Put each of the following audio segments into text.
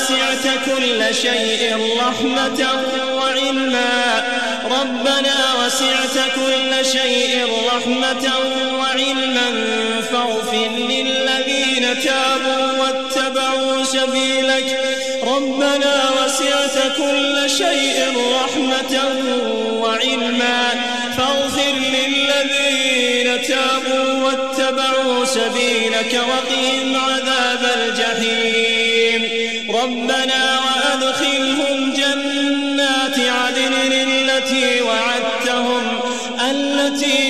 وسعت كل شيء رحمة وعلما. ربنا وسعت كل شيء رحمة وعلما. فاغفر للذين تابوا واتبعوا سبيلك. ربنا وسعت كل شيء رحمة وعلما. فاغفر للذين تابوا واتبعوا سبيلك وقهم عذاب الجحيم. ربنا وأدخلهم جنات عدن التي وعدتهم التي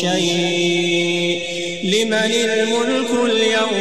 شيء. لمن الملك اليوم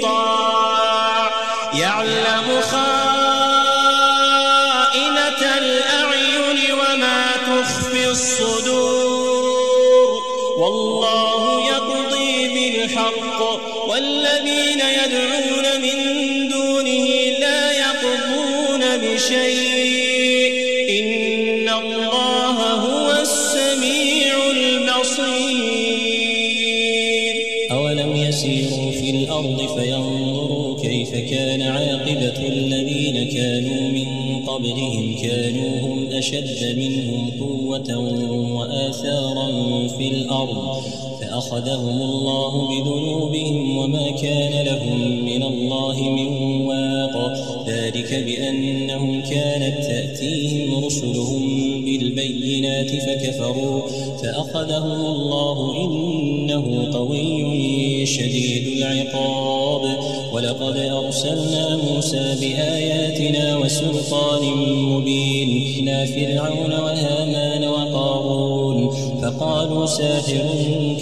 يطاع يعلم خائنة كانوا هم أشد منهم قوة وآثارا في الأرض. فأخذهم الله بذنوبهم وما كان لهم من الله من واق. ذلك بأنهم كانت تأتيهم رسلهم بالبينات فكفروا. فأخذهم الله إنه قوي شديد العقاب. ولقد أرسلنا موسى بآياتنا وسلطان مبين. إلى فرعون وهامان وقارون. فقالوا ساحر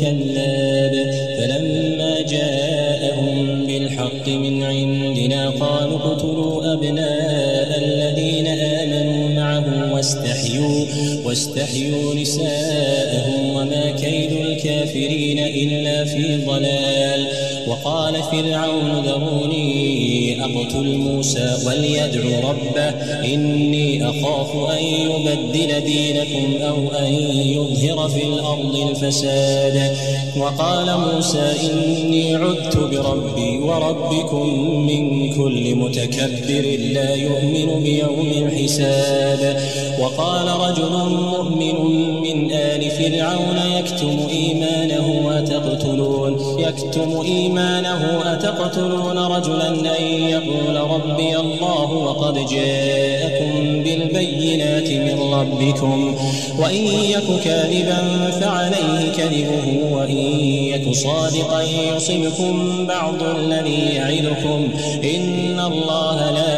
كذاب. فلما جاءهم بالحق من عندنا قالوا اقتلوا معه واستحيوا واستحيوا نساءهم وما كيد الكافرين إلا في ضلال. وقال فرعون ذروني أقتل موسى وليدع ربه إني أخاف أن يبدل دينكم أو أن يظهر في الأرض الفساد. وقال موسى إني عدت بربي وربكم من كل متكبر لا يؤمن بيوم الحساب. وقال رجل مؤمن من آل فرعون يكتم إيمانه أتقتلون يكتم إيمانه أتقتلون رجلا أن يقول ربي الله وقد جاءكم بالبينات من ربكم وإن يك كاذبا فعليه كذبه وإن يك صادقا يصبكم بعض الذي يعدكم. إن الله لا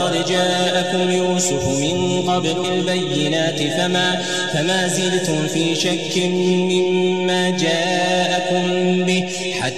ولقد جاءكم يوسف من قبل البينات فما فما زلتم في شك مما جاءكم به حتى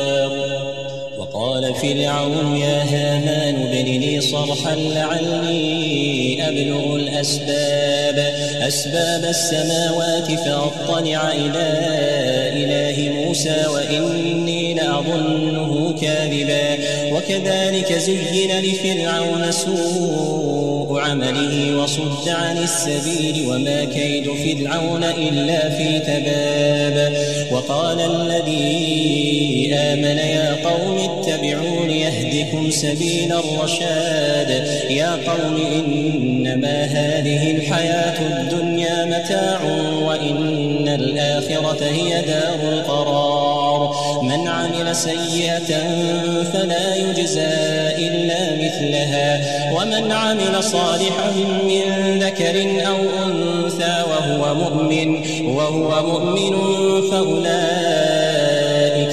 وقال فرعون يا هامان ابن لي صرحا لعلي أبلغ الأسباب. أسباب السماوات فأطلع إلى إله موسى وإني لأظنه كاذبا. وكذلك زين لفرعون سوء عمله وصد عن السبيل وما كيد فرعون إلا في تباب. وقال الذي آمن يا قوم اتبعون يهدكم سبيل الرشاد. يا قوم إنما هذه الحياة الدنيا متاع وإن الآخرة هي دار القرار. من عمل سيئة فلا يجزى إلا مثلها. ومن عمل صالحا من ذكر أو أنثى وهو مؤمن وهو مؤمن فأولئك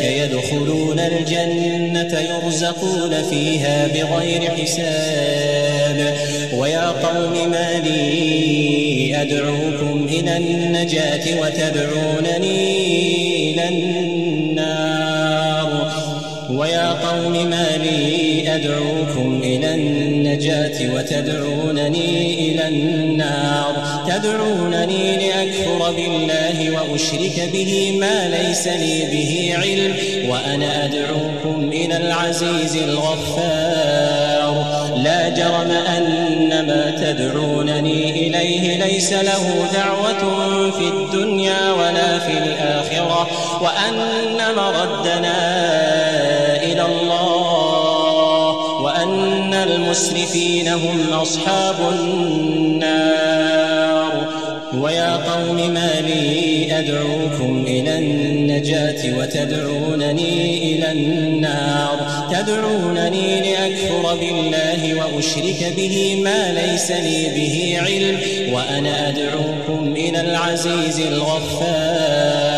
يدخلون الجنة يرزقون فيها بغير حساب. ويا قوم ما لي أدعوكم إلى النجاة وتدعونني إلى النار ويا قوم ما لي أدعوكم إلى النجاة وتدعونني إلى النار. تدعونني لأكفر بالله وأشرك به ما ليس لي به علم وأنا أدعوكم إلى العزيز الغفار. لا جرم أن ما تدعونني إليه ليس له دعوة في الدنيا ولا في الآخرة وأن مردنا إلى الله وأن المسرفين هم أصحاب النار. ويا قوم ما لي أدعوكم إلى النجاة وتدعونني إلى النار. تدعونني لأكفر بالله وأشرك به ما ليس لي به علم. وأنا أدعوكم إلى العزيز الغفار.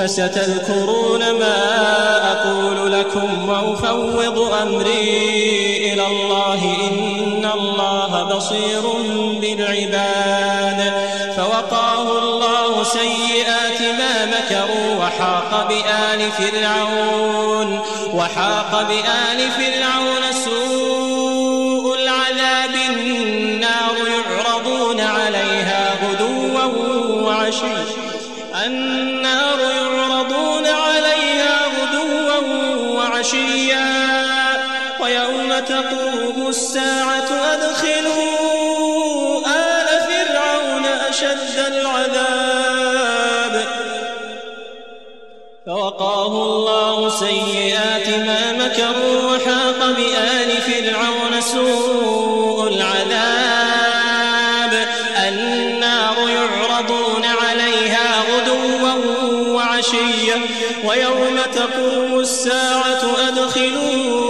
فستذكرون ما أقول لكم وأفوض أمري إلى الله إن الله بصير بالعباد فوقاه الله سيئات ما مكروا وحاق بآل فرعون وحاق بآل فرعون ويوم تقوم الساعة أدخلوا آل فرعون أشد العذاب. فوقاه الله سيئات ما مكروا وحاق بآل فرعون سوء العذاب. النار يعرضون عليها غدوا وعشيا. ويوم تقوم الساعة أدخلوا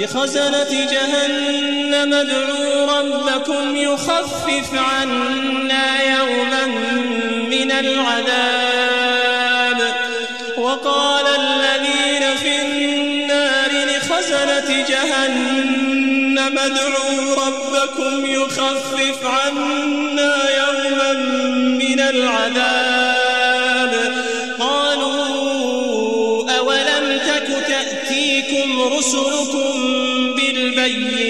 لخزنة جهنم ادعوا ربكم يخفف عنا يوما من العذاب. وقال الذين في النار لخزنة جهنم ادعوا ربكم يخفف عنا يوما من العذاب. قالوا أولم تك تأتيكم رسلكم بالبينات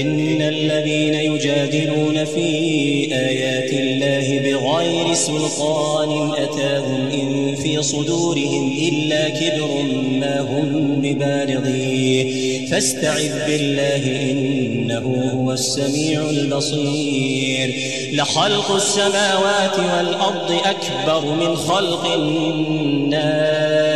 إن الذين يجادلون في آيات الله بغير سلطان أتاهم إن في صدورهم إلا كبر ما هم ببالغيه. فاستعذ بالله إنه هو السميع البصير. لخلق السماوات والأرض أكبر من خلق الناس.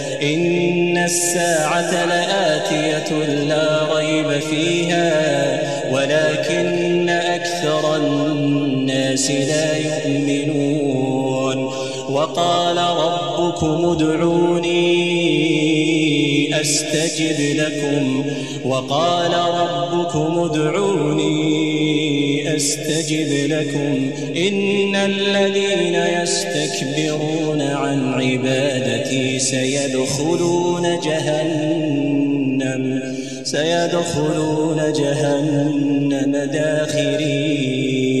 إن الساعة لآتية لا ريب فيها ولكن أكثر الناس لا يؤمنون. وقال ربكم ادعوني أستجب لكم. وقال ربكم ادعوني أستجب لكم. إن الذين يستكبرون عن عبادتي سيدخلون جهنم سيدخلون جهنم داخرين.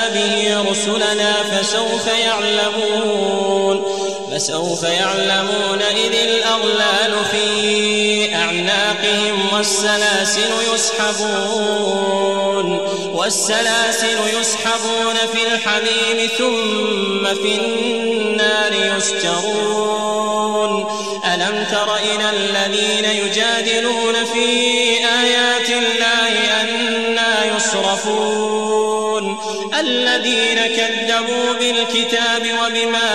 به رسلنا فسوف يعلمون فسوف يعلمون إذ الأغلال في أعناقهم والسلاسل يسحبون والسلاسل يسحبون في الحميم ثم في النار يسجرون. ألم تر إلى الذين يجادلون في آيات الله أنا يصرفون؟ الذين كذبوا بالكتاب وبما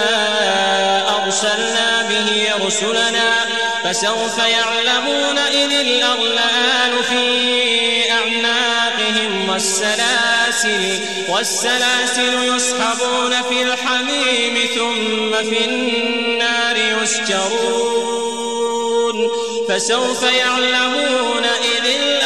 أرسلنا به رسلنا فسوف يعلمون إذ الأغلال في أعناقهم والسلاسل والسلاسل يسحبون في الحميم ثم في النار يسجرون فسوف يعلمون إذ الأغلال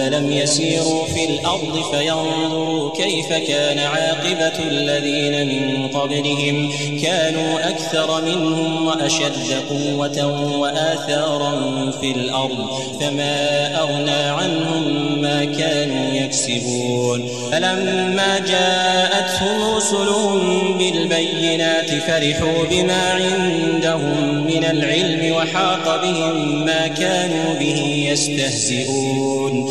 أفلم يسيروا في الأرض فينظروا كيف كان عاقبة الذين من قبلهم. كانوا أكثر منهم وأشد قوة وآثارا في الأرض. فما أغنى عنهم ما كانوا يكسبون. فلما جاءتهم رسلهم بالبينات فرحوا بما عندهم من العلم وحاق بهم ما كانوا به يستهزئون.